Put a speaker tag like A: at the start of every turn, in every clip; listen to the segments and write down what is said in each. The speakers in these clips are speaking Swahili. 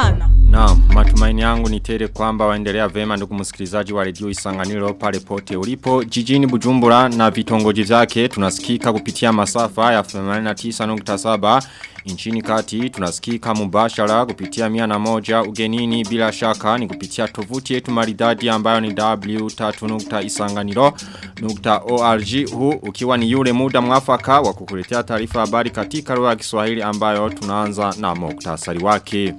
A: Kumana.
B: Naam, matumaini yangu ni tele kwamba waendelea vema ndugu msikilizaji wa redio Isanganiro pale pote ulipo jijini Bujumbura na vitongoji vyake tunasikika kupitia masafa ya 89.7 nchini kati tunasikika mubashara kupitia mia na moja ugenini bila shaka ni kupitia tovuti yetu maridadi ambayo ni w3.isanganiro.org huu ukiwa ni yule muda mwafaka wa kukuletea taarifa habari katika lugha ya Kiswahili ambayo tunaanza na muktasari wake.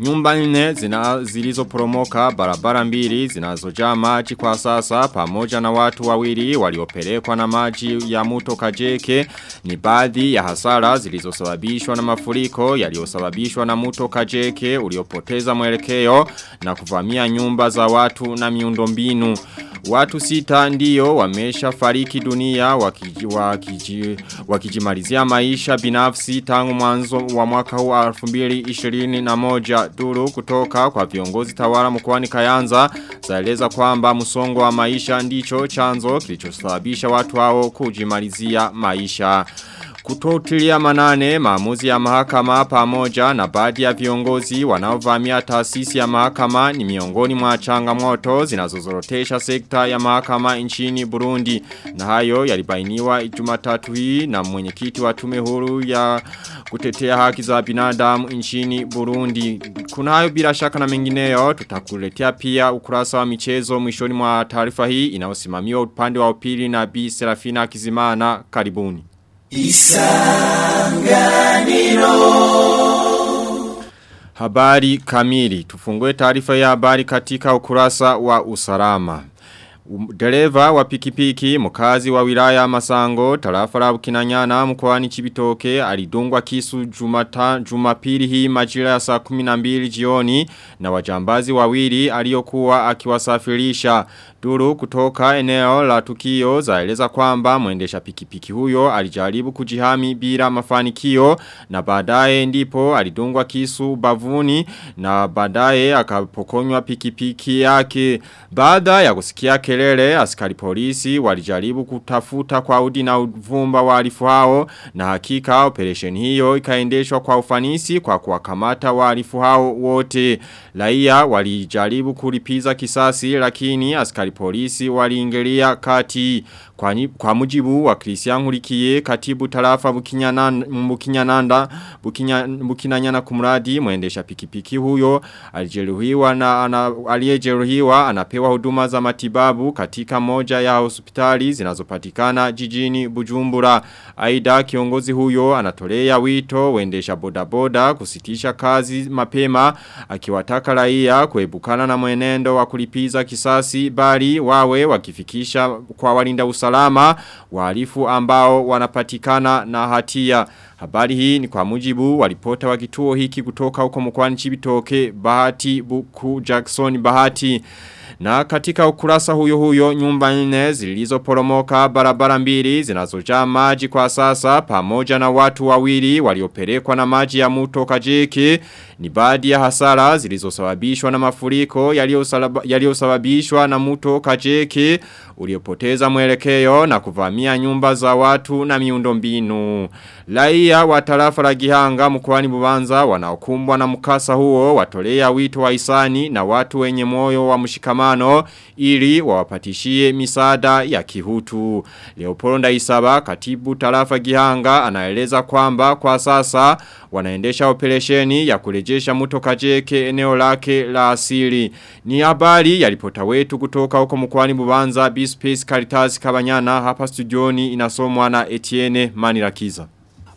B: Nyumba nne zina zilizoporomoka barabara mbili zinazojaa maji kwa sasa pamoja na watu wawili waliopelekwa na maji ya mto Kajeke ni baadhi ya hasara zilizosababishwa na mafuriko yaliyosababishwa na mto Kajeke uliopoteza mwelekeo na kuvamia nyumba za watu na miundombinu. Watu sita ndiyo wamesha fariki dunia wakiji, wakiji, wakijimalizia maisha binafsi tangu mwanzo wa mwaka huu 2021 duru kutoka kwa viongozi tawala mkoani Kayanza zaeleza kwamba msongo wa maisha ndicho chanzo kilichosababisha watu hao kujimalizia maisha. Kutotilia manane maamuzi ya mahakama pamoja na baadhi ya viongozi wanaovamia taasisi ya mahakama ni miongoni mwa changamoto zinazozorotesha sekta ya mahakama nchini Burundi. Na hayo yalibainiwa Jumatatu hii na mwenyekiti wa tume huru ya kutetea haki za binadamu nchini Burundi. Kuna hayo bila shaka na mengineyo tutakuletea pia ukurasa wa michezo mwishoni mwa taarifa hii inayosimamiwa upande wa upili na Bi Serafina Kizimana. Karibuni Isanganiro. Habari kamili. Tufungue taarifa ya habari katika ukurasa wa usalama Dereva wa pikipiki mkazi wa wilaya Masango tarafa la Bukinanyana mkoani Chibitoke alidungwa kisu jumata, Jumapili hii majira ya saa 12 jioni na wajambazi wawili aliyokuwa akiwasafirisha Duru kutoka eneo la tukio zaeleza kwamba mwendesha pikipiki huyo alijaribu kujihami bila mafanikio na baadaye ndipo alidungwa kisu bavuni na baadaye akapokonywa pikipiki yake. Baada ya kusikia kelele askari polisi walijaribu kutafuta kwa udi na uvumba wahalifu hao na hakika operation hiyo ikaendeshwa kwa ufanisi kwa kuwakamata wahalifu hao wote. Raia walijaribu kulipiza kisasi lakini askari polisi waliingilia kati kwa, kwa mujibu wa Christian Hurikiye katibu tarafa Bukinyananda Bukinya, Bukinanyana kumradi mwendesha pikipiki huyo alijeruhiwa na ana, aliyejeruhiwa anapewa huduma za matibabu katika moja ya hospitali zinazopatikana jijini Bujumbura. Aidha kiongozi huyo anatolea wito waendesha bodaboda kusitisha kazi mapema akiwataka raia kuebukana na mwenendo wa kulipiza kisasi bali wawe wakifikisha kwa walinda usalama wahalifu ambao wanapatikana na hatia. Habari hii ni kwa mujibu walipota wa kituo hiki kutoka huko mkwani chibitoke Bahati Buku Jackson Bahati na katika ukurasa huyo huyo nyumba nne zilizoporomoka barabara mbili zinazojaa maji kwa sasa pamoja na watu wawili waliopelekwa na maji ya mto Kajiki ni baadhi ya hasara zilizosababishwa na mafuriko yaliyosababishwa na mto Kajiki uliopoteza mwelekeo na kuvamia nyumba za watu na miundombinu. Raia wa tarafa la Gihanga mkoani Bubanza wanaokumbwa na mkasa huo watolea wito wa hisani na watu wenye moyo wa mshikamano ili wawapatishie misada ya kihutu. Leopoldo Isaba katibu tarafa Gihanga anaeleza kwamba kwa sasa wanaendesha operesheni ya kurejesha mto Kajeke eneo lake la asili. Ni habari ya ripota wetu kutoka huko mkwani Bubanza B-Space Caritas Kabanyana hapa studioni inasomwa na Etienne Manirakiza.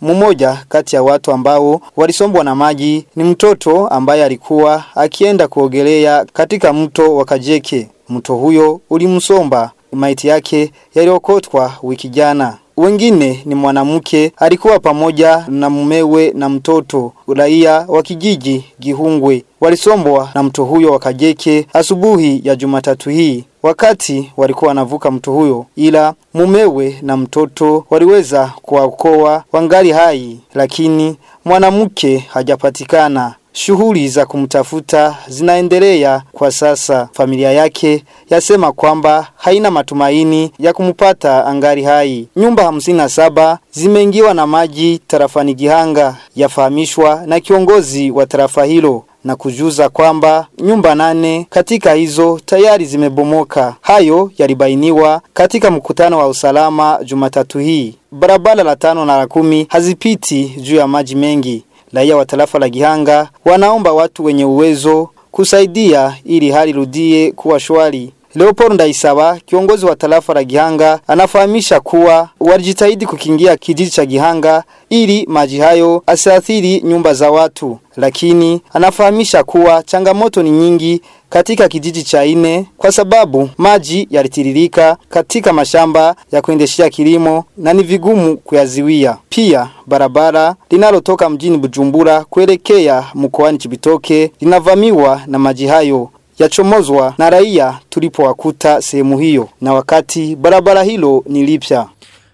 C: Mmoja kati ya watu ambao walisombwa na maji ni mtoto ambaye alikuwa akienda kuogelea katika mto wa Kajeke. Mto huyo ulimsomba, maiti yake yaliokotwa wiki jana. Wengine ni mwanamke alikuwa pamoja na mumewe na mtoto raia wa kijiji Gihungwe walisombwa na mto huyo wa Kajeke asubuhi ya Jumatatu hii wakati walikuwa wanavuka mto huyo ila mumewe na mtoto waliweza kuwaokoa wangali hai lakini mwanamke hajapatikana shughuli za kumtafuta zinaendelea kwa sasa. Familia yake yasema kwamba haina matumaini ya kumpata angari hai. Nyumba hamsini na saba zimeingiwa na maji tarafani Gihanga, yafahamishwa na kiongozi wa tarafa hilo na kujuza kwamba nyumba nane katika hizo tayari zimebomoka. Hayo yalibainiwa katika mkutano wa usalama Jumatatu hii. Barabara la tano na la kumi hazipiti juu ya maji mengi. Raia wa tarafa la Gihanga wanaomba watu wenye uwezo kusaidia ili hali rudie kuwa shwari. Leopold Ndaisawa, kiongozi wa tarafa la Gihanga, anafahamisha kuwa walijitahidi kukingia kijiji cha Gihanga ili maji hayo asiathiri nyumba za watu, lakini anafahamisha kuwa changamoto ni nyingi katika kijiji cha ine kwa sababu maji yalitiririka katika mashamba ya kuendeshea kilimo na ni vigumu kuyaziwia. Pia barabara linalotoka mjini Bujumbura kuelekea mkoani Chibitoke linavamiwa na maji hayo yachomozwa na raia tulipowakuta sehemu hiyo na wakati barabara hilo ni lipya.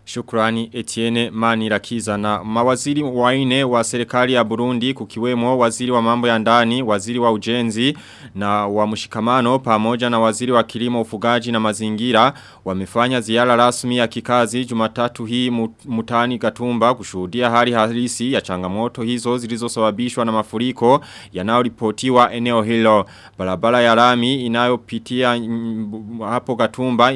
B: Shukrani Etienne Manirakiza na mawaziri waine wa serikali ya Burundi kukiwemo waziri wa mambo ya ndani, waziri wa ujenzi na wa mshikamano pamoja na waziri wa kilimo ufugaji na mazingira wamefanya ziara rasmi ya kikazi Jumatatu hii mutani Gatumba kushuhudia hali halisi ya changamoto hizo zilizosababishwa na mafuriko yanayoripotiwa eneo hilo. Barabara ya rami inayopitia hapo Gatumba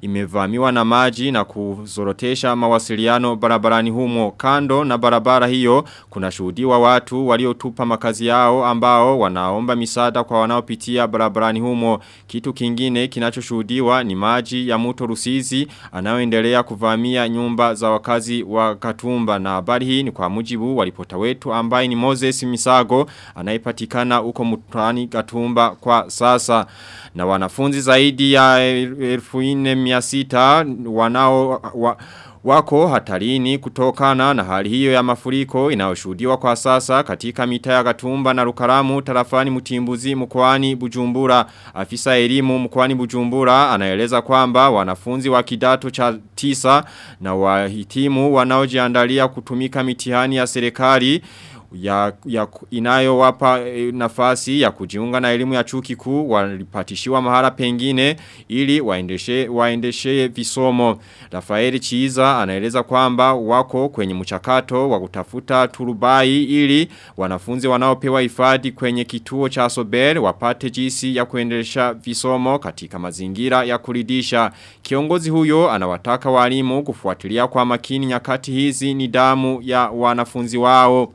B: imevamiwa na maji na kuzoro kuzorotesha mawasiliano barabarani humo. Kando na barabara hiyo kuna shuhudiwa watu waliotupa makazi yao ambao wanaomba misada kwa wanaopitia barabarani humo. Kitu kingine kinachoshuhudiwa ni maji ya mto Rusizi anayoendelea kuvamia nyumba za wakazi wa Katumba. Na habari hii ni kwa mujibu wa ripota wetu ambaye ni Moses Misago anayepatikana huko mtaani Katumba kwa sasa. Na wanafunzi zaidi ya 1400 wanao wa, wako hatarini kutokana na hali hiyo ya mafuriko inayoshuhudiwa kwa sasa katika mita ya Gatumba na Rukaramu tarafani Mutimbuzi mkoani Bujumbura. Afisa elimu mkoani Bujumbura anaeleza kwamba wanafunzi wa kidato cha tisa na wahitimu wanaojiandalia kutumika mitihani ya serikali ya, ya inayo wapa e, nafasi ya kujiunga na elimu ya chuo kikuu walipatishiwa mahala pengine ili waendeshe waendeshe visomo. Rafael Chiza anaeleza kwamba wako kwenye mchakato wa kutafuta turubai ili wanafunzi wanaopewa hifadhi kwenye kituo cha Sober wapate jinsi ya kuendesha visomo katika mazingira ya kuridisha. Kiongozi huyo anawataka walimu kufuatilia kwa makini nyakati hizi ni damu ya wanafunzi wao.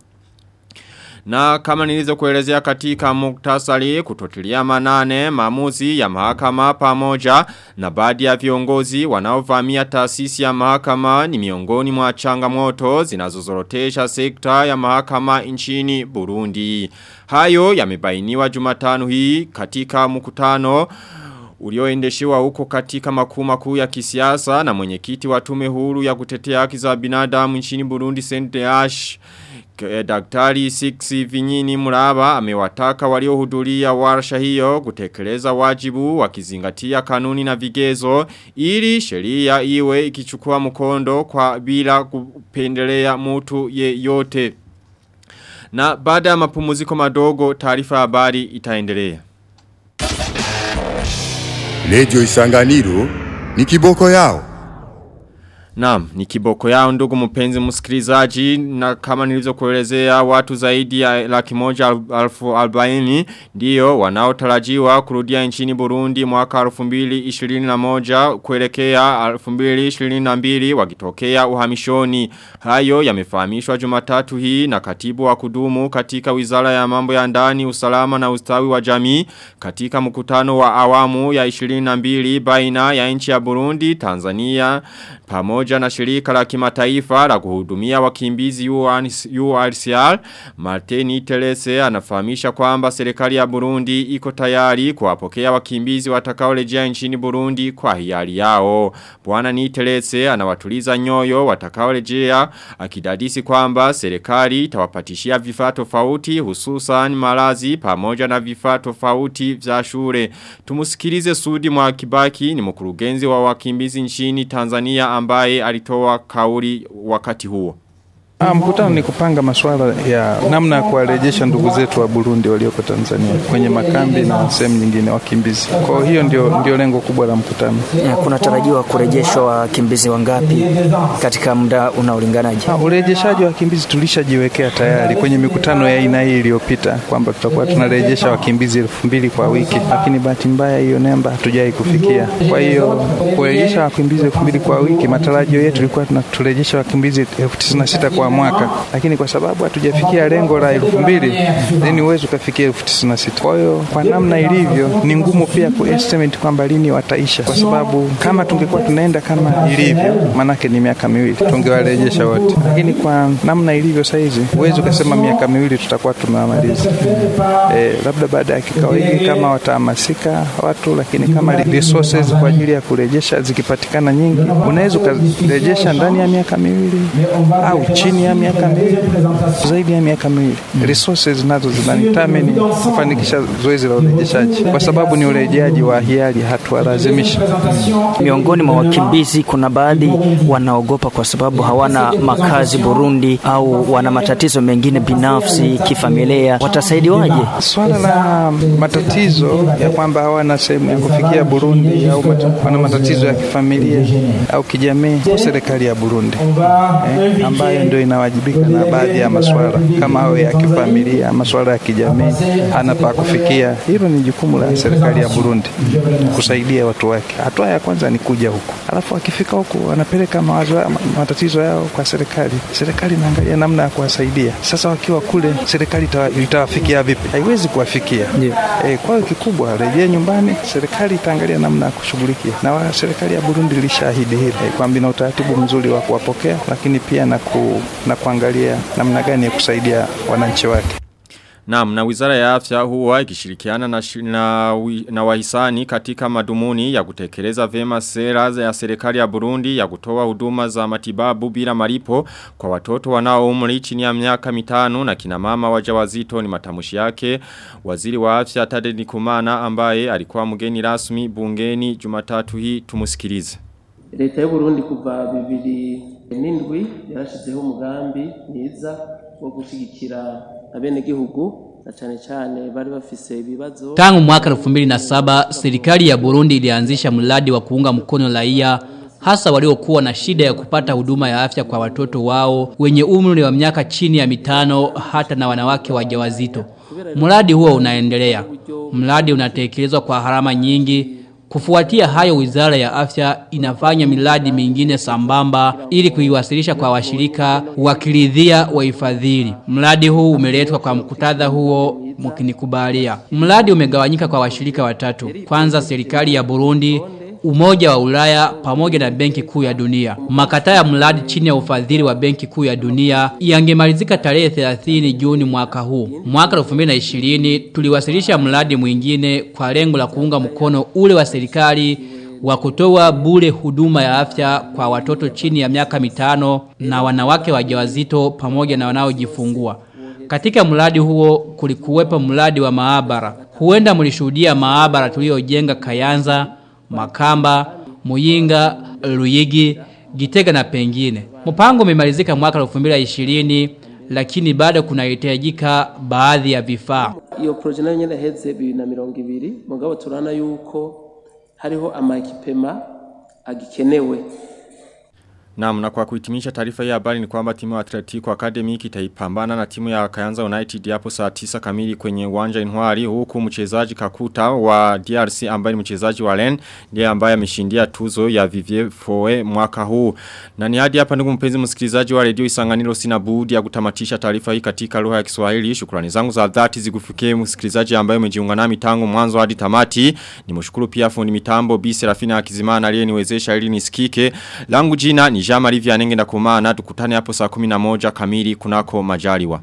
B: Na kama nilizo kuelezea katika muktasari kutotilia manane maamuzi ya mahakama pamoja na baadhi ya viongozi wanaovamia taasisi ya mahakama ni miongoni mwa changamoto zinazozorotesha sekta ya mahakama nchini Burundi. Hayo yamebainiwa Jumatano hii katika mkutano ulioendeshewa huko katika makuu makuu ya kisiasa na mwenyekiti wa tume huru ya kutetea haki za binadamu nchini Burundi Senteash Daktari Siksi Vinyini Muraba amewataka waliohudhuria warsha hiyo kutekeleza wajibu wakizingatia kanuni na vigezo ili sheria iwe ikichukua mkondo kwa bila kupendelea mtu yeyote. Na baada ya mapumuziko madogo taarifa habari itaendelea.
A: Lejo Isanganiro ni kiboko yao.
B: Naam, ni kiboko yao ndugu mpenzi msikilizaji na kama nilivyokuelezea watu zaidi ya laki moja alfu albaini ndiyo wanaotarajiwa kurudia nchini Burundi mwaka 2021 kuelekea 2022 wakitokea uhamishoni. Hayo yamefahamishwa Jumatatu hii na katibu wa kudumu katika Wizara ya Mambo ya Ndani, Usalama na Ustawi wa Jamii katika mkutano wa awamu ya 22 baina ya nchi ya Burundi, Tanzania pamoja na shirika la kimataifa la kuhudumia wakimbizi UNHCR Martini Terese anafahamisha kwamba serikali ya Burundi iko tayari kuwapokea wakimbizi watakaorejea nchini Burundi kwa hiari yao. Bwana Niterese anawatuliza nyoyo watakaorejea akidadisi kwamba serikali itawapatishia vifaa tofauti hususan malazi pamoja na vifaa tofauti vya shule. Tumusikilize Sudi Mwakibaki ni mkurugenzi wa wakimbizi nchini Tanzania ambaye alitoa kauli wakati huo.
D: Ah, mkutano ni kupanga masuala ya namna ya kuwarejesha ndugu zetu wa Burundi walioko Tanzania kwenye makambi na sehemu nyingine wakimbizi. Kwa hiyo ndio, ndio lengo kubwa la mkutano.
E: Kuna kunatarajiwa kurejeshwa wakimbizi wangapi katika muda unaolinganaje?
D: Ah, urejeshaji wa wakimbizi tulishajiwekea tayari kwenye mikutano ya aina hii iliyopita kwamba tutakuwa tunarejesha wakimbizi elfu mbili kwa wiki, lakini bahati mbaya hiyo namba hatujai kufikia. Kwa hiyo kurejesha wakimbizi elfu mbili kwa wiki, matarajio yetu ilikuwa tunarejesha wakimbizi elfu tisini na sita kwa mwaka, lakini kwa sababu hatujafikia lengo la elfu mbili then uwezi ukafikia elfu tisini na sita. Kwa hiyo kwa namna ilivyo ni ngumu pia kuestimate kwamba lini wataisha, kwa sababu kama tungekuwa tunaenda kama ilivyo, maanake ni miaka miwili tungewarejesha wote, lakini kwa namna ilivyo saizi huwezi ukasema miaka miwili tutakuwa tumewamaliza. E, labda baada ya kikao hiki kama watahamasika watu, lakini kama resources kwa ajili ya kurejesha zikipatikana nyingi, unaweza ukarejesha ndani ya miaka miwili au chini ya miaka miwili, zaidi ya miaka miwili. Resources nazo zinanitameni kufanikisha zoezi la urejeshaji, kwa sababu ni urejeaji wa hiari, hatuwalazimishi.
E: Miongoni mwa wakimbizi kuna baadhi wanaogopa kwa sababu hawana makazi Burundi au wana matatizo mengine binafsi kifamilia, watasaidiwaje?
D: Swala la matatizo ya kwamba hawana sehemu ya kufikia Burundi au wana matatizo ya kifamilia au kijamii, serikali ya Burundi eh, ambayo ndio inawajibika na baadhi ya masuala kama hayo ya kifamilia, masuala ya kijamii, hana pa kufikia. Hilo ni jukumu la serikali ya Burundi kusaidia watu wake. Hatua ya kwanza ni kuja huku, alafu akifika huku anapeleka mawazo matatizo yao kwa serikali. Serikali inaangalia namna ya kuwasaidia. Sasa wakiwa kule, serikali itawafikia vipi? Haiwezi kuwafikia. yeah. E, kwa hiyo kikubwa rejea nyumbani, serikali itaangalia namna ya kushughulikia, na serikali ya Burundi ilishahidi hili e, kwamba ina utaratibu mzuri wa kuwapokea, lakini pia na, ku, na kuangalia namna gani ya kusaidia wananchi wake.
B: Naam, na wizara ya afya huwa ikishirikiana na, na, na wahisani katika madumuni ya kutekeleza vema sera ya serikali ya Burundi ya kutoa huduma za matibabu bila malipo kwa watoto wanao umri chini ya miaka mitano na kina mama wajawazito ni matamushi yake. Waziri wa afya tadeni kumana ambaye alikuwa mgeni rasmi bungeni Jumatatu hii tumusikilize.
F: Leta ya Burundi kuva n'indwi yarashizeho umugambi mwiza wo gushigikira abenegihugu ibibazo.
G: Tangu mwaka 2007 serikali ya Burundi ilianzisha mradi wa kuunga mkono raia hasa waliokuwa na shida ya kupata huduma ya afya kwa watoto wao wenye umri wa miaka chini ya mitano hata na wanawake wajawazito. Mradi huo unaendelea. Mradi unatekelezwa kwa harama nyingi Kufuatia hayo wizara ya afya inafanya miradi mingine sambamba ili kuiwasilisha kwa washirika wakiridhia waifadhili. Mradi huu umeletwa kwa mkutadha huo mkinikubalia. Mradi umegawanyika kwa washirika watatu. Kwanza serikali ya Burundi, Umoja wa Ulaya pamoja na Benki Kuu ya Dunia. Makataa ya mradi chini ya ufadhili wa Benki Kuu ya Dunia yangemalizika tarehe 30 Juni mwaka huu. Mwaka 2020 tuliwasilisha mradi mwingine kwa lengo la kuunga mkono ule wa serikali wa kutoa bure huduma ya afya kwa watoto chini ya miaka mitano na wanawake wajawazito pamoja na wanaojifungua. Katika mradi huo kulikuwepo mradi wa maabara. Huenda mlishuhudia maabara tuliyojenga Kayanza, Makamba, Muyinga, Luyigi, Gitega na pengine. Mpango umemalizika mwaka 2020 lakini bado kunahitajika baadhi ya vifaa.
F: Iyo proje nayo nyene heze 2020 mugabo turana yuko hariho amakipema agikenewe
B: Na kwa kuhitimisha taarifa hii habari ni kwamba timu ya Atletico Academy itaipambana na timu ya Kayanza United hapo saa 9 kamili kwenye uwanja Inwari huku mchezaji Kakuta wa DRC ambaye ni mchezaji wa Len ndiye ambaye ameshindia tuzo ya Vivier Foe mwaka huu. Na ni hadi hapa ndugu mpenzi msikilizaji wa Radio Isanganiro sina budi ya kutamatisha taarifa hii katika lugha ya Kiswahili. Shukrani zangu za dhati zikufikie msikilizaji ambaye umejiunga nami tangu mwanzo hadi tamati. Nimshukuru pia fundi mitambo Bi Serafina Akizimana aliyeniwezesha ili nisikike. Langu jina ni Marie Vianenge na kumana tukutane hapo saa 11 kamili kunako majaliwa.